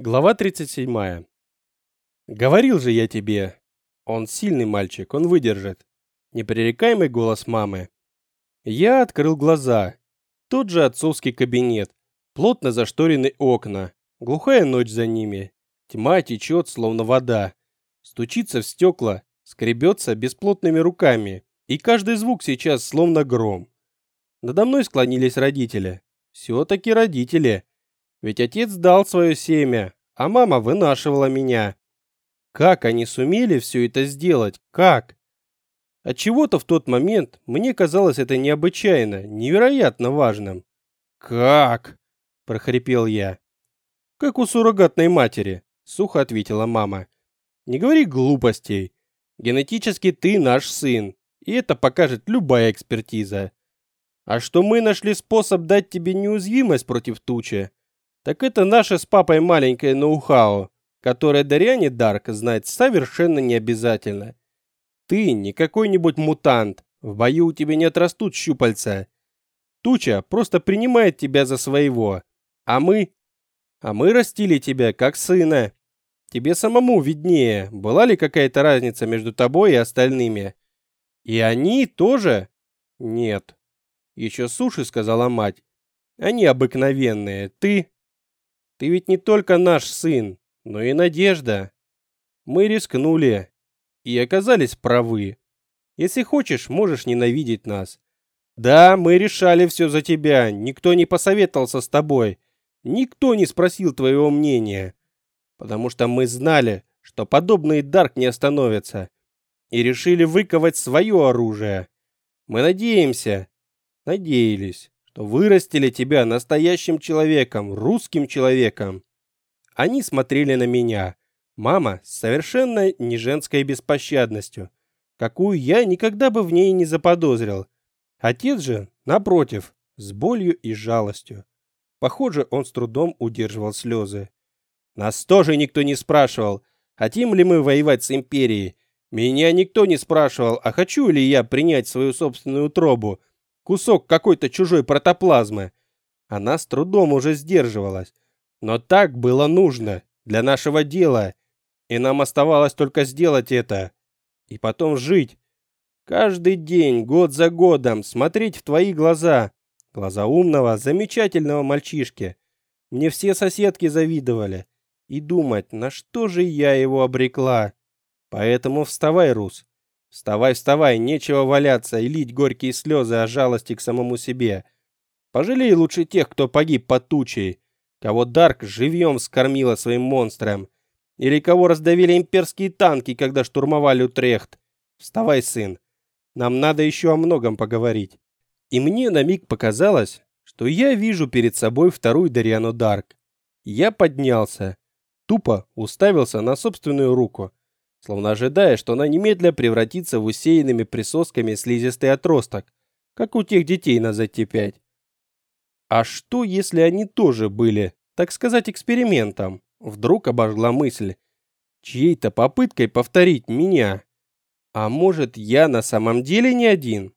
Глава 37. Говорил же я тебе, он сильный мальчик, он выдержит. Непререкаемый голос мамы. Я открыл глаза. Тот же отцовский кабинет, плотно зашторенные окна, глухая ночь за ними. Тьма течет, словно вода. Стучится в стекла, скребется бесплотными руками, и каждый звук сейчас словно гром. Надо мной склонились родители. Все-таки родители. Ведь отец дал свое семя, а мама вынашивала меня. Как они сумели все это сделать? Как? От чего-то в тот момент мне казалось это необычайно, невероятно важным. Как? прохрипел я. Как у суррогатной матери, сухо ответила мама. Не говори глупостей. Генетически ты наш сын, и это покажет любая экспертиза. А что мы нашли способ дать тебе неуязвимость против тучи, так это наше с папой маленькое ноу-хау, которое Дарьяне Дарк знать совершенно не обязательно. Ты не какой-нибудь мутант, в бою у тебя не отрастут щупальца. Туча просто принимает тебя за своего, а мы... А мы растили тебя как сына. Тебе самому виднее, была ли какая-то разница между тобой и остальными. И они тоже? Нет. Еще суши, сказала мать. Они обыкновенные, ты... Ты ведь не только наш сын, но и надежда. Мы рискнули и оказались правы. Если хочешь, можешь ненавидеть нас. Да, мы решали все за тебя, никто не посоветовался с тобой, никто не спросил твоего мнения, потому что мы знали, что подобный Дарк не остановится, и решили выковать свое оружие. Мы надеемся, надеялись, вырастили тебя настоящим человеком, русским человеком. Они смотрели на меня. Мама с совершенно не женской беспощадностью, какую я никогда бы в ней не заподозрил. Отец же, напротив, с болью и жалостью. Похоже, он с трудом удерживал слезы. Нас тоже никто не спрашивал, хотим ли мы воевать с империей. Меня никто не спрашивал, а хочу ли я принять свою собственную утробу, кусок какой-то чужой протоплазмы. Она с трудом уже сдерживалась. Но так было нужно для нашего дела, и нам оставалось только сделать это. И потом жить. Каждый день, год за годом, смотреть в твои глаза. Глаза умного, замечательного мальчишки. Мне все соседки завидовали. И думать, на что же я его обрекла. Поэтому вставай, Рус. Вставай, вставай, нечего валяться и лить горькие слезы о жалости к самому себе. Пожалей лучше тех, кто погиб под тучей, кого Дарк живьем скормила своим монстрам, или кого раздавили имперские танки, когда штурмовали Утрехт. Вставай, сын. Нам надо еще о многом поговорить. И мне на миг показалось, что я вижу перед собой вторую Дариану Дарк. Я поднялся, тупо уставился на собственную руку словно ожидая, что она немедля превратится в усеянными присосками слизистый отросток, как у тех детей на ЗТ-5. А что, если они тоже были, так сказать, экспериментом? Вдруг обожгла мысль. Чьей-то попыткой повторить меня. А может, я на самом деле не один?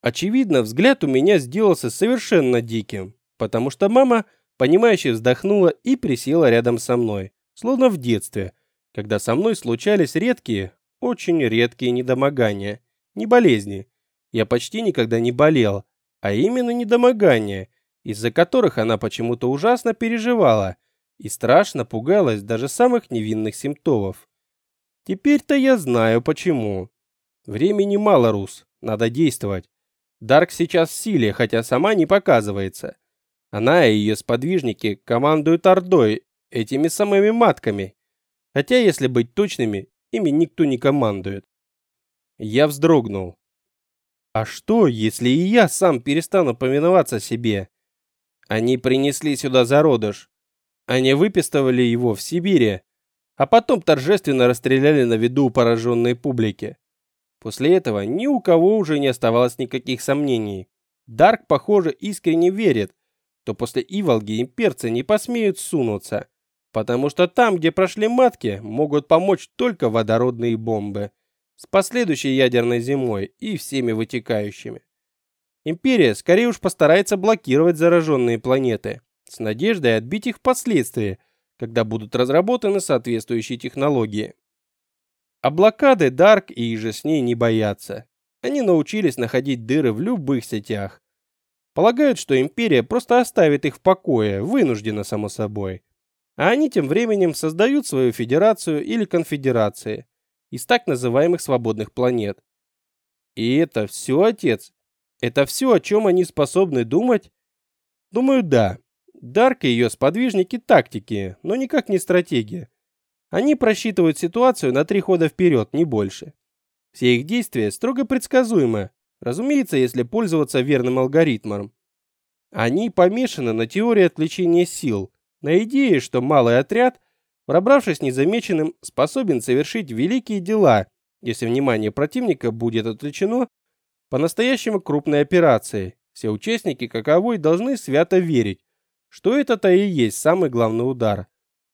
Очевидно, взгляд у меня сделался совершенно диким, потому что мама, понимающе вздохнула и присела рядом со мной, словно в детстве – когда со мной случались редкие, очень редкие недомогания, не болезни. Я почти никогда не болел, а именно недомогания, из-за которых она почему-то ужасно переживала и страшно пугалась даже самых невинных симптомов. Теперь-то я знаю почему. Времени мало, Рус, надо действовать. Дарк сейчас в силе, хотя сама не показывается. Она и ее сподвижники командуют Ордой, этими самыми матками, Хотя, если быть точными, ими никто не командует. Я вздрогнул. А что, если и я сам перестану повиноваться себе? Они принесли сюда зародыш. Они выпистывали его в Сибири, а потом торжественно расстреляли на виду у пораженной публики. После этого ни у кого уже не оставалось никаких сомнений. Дарк, похоже, искренне верит, что после Иволги имперцы не посмеют сунуться потому что там, где прошли матки, могут помочь только водородные бомбы с последующей ядерной зимой и всеми вытекающими. Империя скорее уж постарается блокировать зараженные планеты, с надеждой отбить их впоследствии, когда будут разработаны соответствующие технологии. А блокады Дарк и же с ней не боятся. Они научились находить дыры в любых сетях. Полагают, что империя просто оставит их в покое, вынуждена само собой. А они тем временем создают свою федерацию или конфедерации из так называемых свободных планет. И это все, отец? Это все, о чем они способны думать? Думаю, да. Дарк и ее сподвижники тактики, но никак не стратегии. Они просчитывают ситуацию на три хода вперед, не больше. Все их действия строго предсказуемы, разумеется, если пользоваться верным алгоритмом. Они помешаны на теории отвлечения сил, на идее, что малый отряд, пробравшись незамеченным, способен совершить великие дела, если внимание противника будет отвлечено по-настоящему крупной операции. Все участники каковой должны свято верить, что это-то и есть самый главный удар.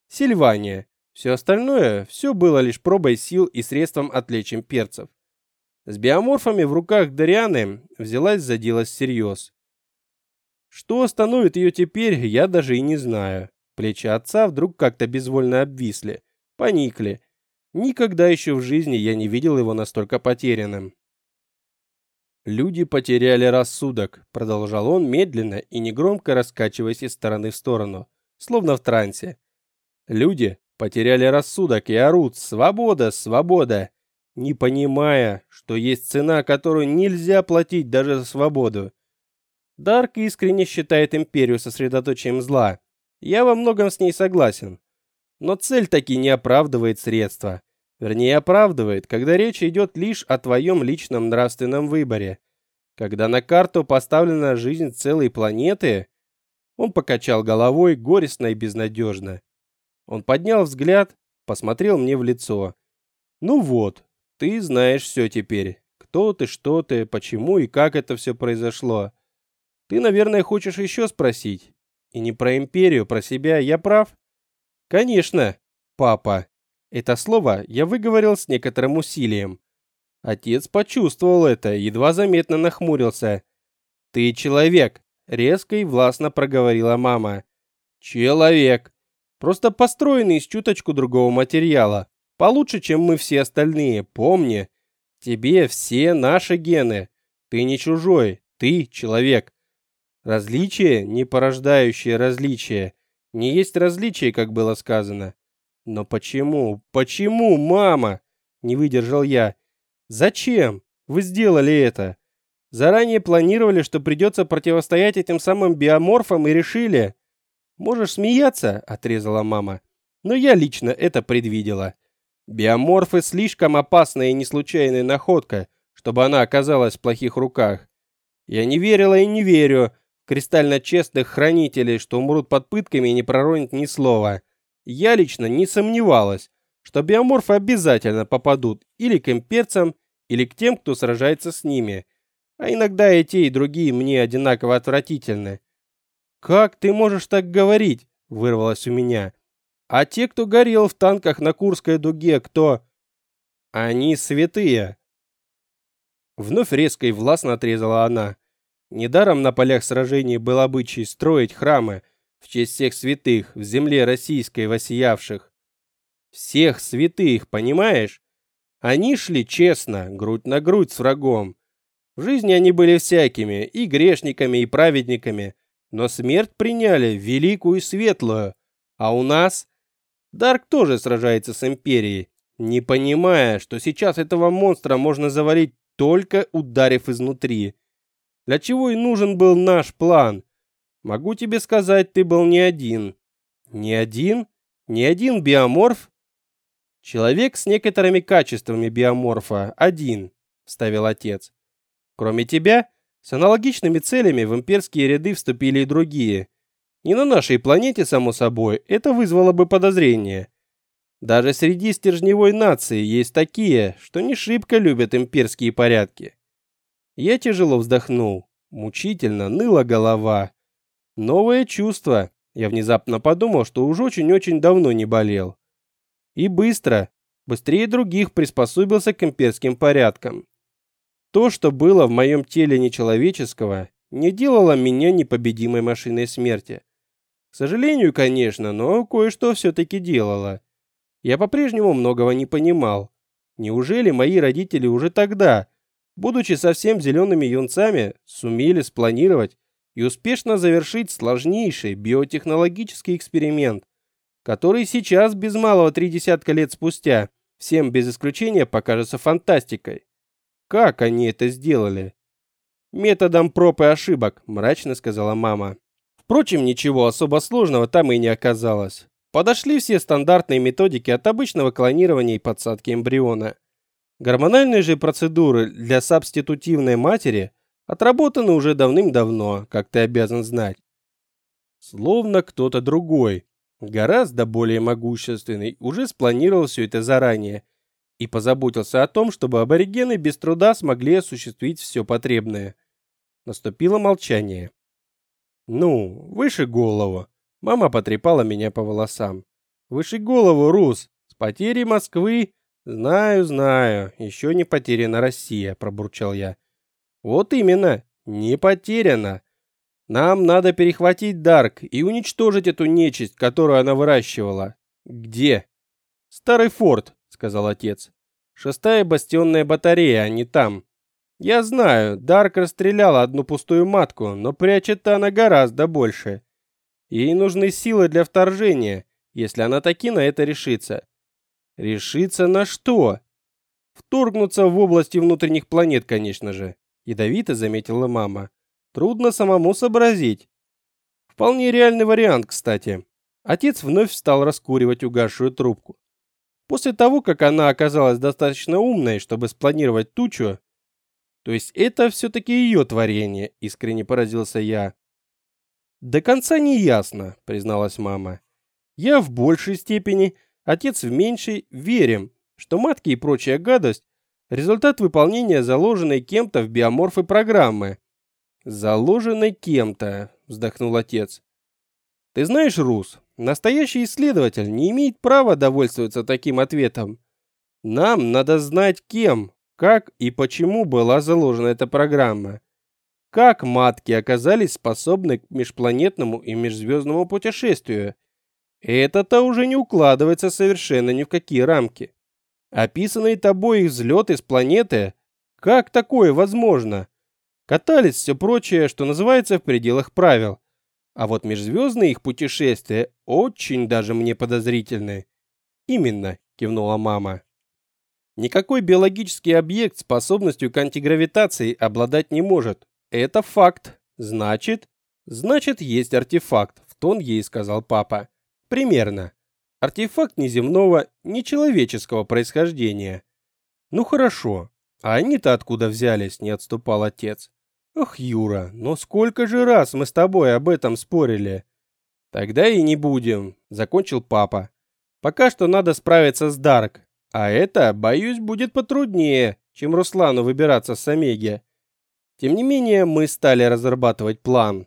Сильвания. Все остальное, все было лишь пробой сил и средством отвлечь имперцев. С биоморфами в руках Дарианы взялась за дело всерьез. Что остановит ее теперь, я даже и не знаю. Плечи отца вдруг как-то безвольно обвисли, поникли. Никогда еще в жизни я не видел его настолько потерянным. Люди потеряли рассудок, продолжал он медленно и негромко раскачиваясь из стороны в сторону, словно в трансе. Люди потеряли рассудок и орут: "Свобода, свобода!" не понимая, что есть цена, которую нельзя платить даже за свободу. Дарк искренне считает империю сосредоточием зла. Я во многом с ней согласен. Но цель таки не оправдывает средства. Вернее, оправдывает, когда речь идет лишь о твоем личном нравственном выборе. Когда на карту поставлена жизнь целой планеты, он покачал головой горестно и безнадежно. Он поднял взгляд, посмотрел мне в лицо. Ну вот, ты знаешь все теперь. Кто ты, что ты, почему и как это все произошло. Ты, наверное, хочешь еще спросить. И не про империю, про себя, я прав? Конечно, папа. Это слово я выговорил с некоторым усилием. Отец почувствовал это, едва заметно нахмурился. Ты человек, резко и властно проговорила мама. Человек, просто построенный из чуточку другого материала, получше, чем мы все остальные. Помни, тебе все наши гены. Ты не чужой, ты человек. Различие, не порождающее различие, не есть различие, как было сказано. Но почему? Почему, мама? Не выдержал я. Зачем вы сделали это? Заранее планировали, что придется противостоять этим самым биоморфам и решили. Можешь смеяться, отрезала мама. Но я лично это предвидела. Биоморфы слишком опасная и неслучайная находка, чтобы она оказалась в плохих руках. Я не верила и не верю кристально честных хранителей, что умрут под пытками и не проронят ни слова. Я лично не сомневалась, что биоморфы обязательно попадут или к имперцам, или к тем, кто сражается с ними. А иногда и те, и другие мне одинаково отвратительны. Как ты можешь так говорить? вырвалось у меня. А те, кто горел в танках на Курской дуге, кто они святые. Вновь резко и властно отрезала она. Недаром на полях сражений был обычай строить храмы, в честь всех святых в земле российской воссиявших. Всех святых, понимаешь? Они шли честно, грудь на грудь с врагом. В жизни они были всякими, и грешниками, и праведниками, но смерть приняли великую и светлую. А у нас Дарк тоже сражается с империей, не понимая, что сейчас этого монстра можно завалить только ударив изнутри. Для чего и нужен был наш план? Могу тебе сказать, ты был не один. Не один? Не один биоморф? Человек с некоторыми качествами биоморфа один, вставил отец. Кроме тебя, с аналогичными целями в имперские ряды вступили и другие. Не на нашей планете, само собой, это вызвало бы подозрение. Даже среди стержневой нации есть такие, что не шибко любят имперские порядки. Я тяжело вздохнул. Мучительно ныла голова. Новое чувство. Я внезапно подумал, что уж очень-очень давно не болел. И быстро, быстрее других приспособился к имперским порядкам. То, что было в моем теле нечеловеческого, не делало меня непобедимой машиной смерти. К сожалению, конечно, но кое-что все-таки делала. Я по-прежнему многого не понимал. Неужели мои родители уже тогда, будучи совсем зелеными юнцами, сумели спланировать и успешно завершить сложнейший биотехнологический эксперимент, который сейчас, без малого три десятка лет спустя, всем без исключения покажется фантастикой? Как они это сделали? Методом проб и ошибок, мрачно сказала мама. Впрочем, ничего особо сложного там и не оказалось. Подошли все стандартные методики от обычного клонирования и подсадки эмбриона. Гормональные же процедуры для сабститутивной матери отработаны уже давным-давно, как ты обязан знать. Словно кто-то другой, гораздо более могущественный, уже спланировал все это заранее и позаботился о том, чтобы аборигены без труда смогли осуществить все потребное. Наступило молчание. Ну, выше голову. Мама потрепала меня по волосам. Выше голову, Рус. С потерей Москвы знаю, знаю, еще не потеряна Россия, пробурчал я. Вот именно, не потеряна. Нам надо перехватить Дарк и уничтожить эту нечисть, которую она выращивала. Где? Старый форт, сказал отец. Шестая бастионная батарея, а не там. Я знаю, Дарк расстреляла одну пустую матку, но прячет она гораздо больше. Ей нужны силы для вторжения, если она таки на это решится. Решится на что? Вторгнуться в области внутренних планет, конечно же, ядовито заметила мама. Трудно самому сообразить. Вполне реальный вариант, кстати. Отец вновь стал раскуривать угасшую трубку. После того, как она оказалась достаточно умной, чтобы спланировать тучу, то есть это все-таки ее творение, искренне поразился я. До конца не ясно, призналась мама. Я в большей степени, отец в меньшей, верим, что матки и прочая гадость – результат выполнения заложенной кем-то в биоморфы программы. Заложенной кем-то, вздохнул отец. Ты знаешь, Рус, настоящий исследователь не имеет права довольствоваться таким ответом. Нам надо знать кем, как и почему была заложена эта программа. Как матки оказались способны к межпланетному и межзвездному путешествию? Это-то уже не укладывается совершенно ни в какие рамки. Описанный тобой их взлет из планеты, как такое возможно? Катались все прочее, что называется в пределах правил. А вот межзвездные их путешествия очень даже мне подозрительны. Именно, кивнула мама. Никакой биологический объект способностью к антигравитации обладать не может. Это факт. Значит, значит есть артефакт, в тон ей сказал папа. Примерно. Артефакт неземного, нечеловеческого происхождения. Ну хорошо. А они-то откуда взялись, не отступал отец. Ох, Юра, но сколько же раз мы с тобой об этом спорили. Тогда и не будем, закончил папа. Пока что надо справиться с Дарк, а это, боюсь, будет потруднее, чем Руслану выбираться с Омеги. Тем не менее, мы стали разрабатывать план.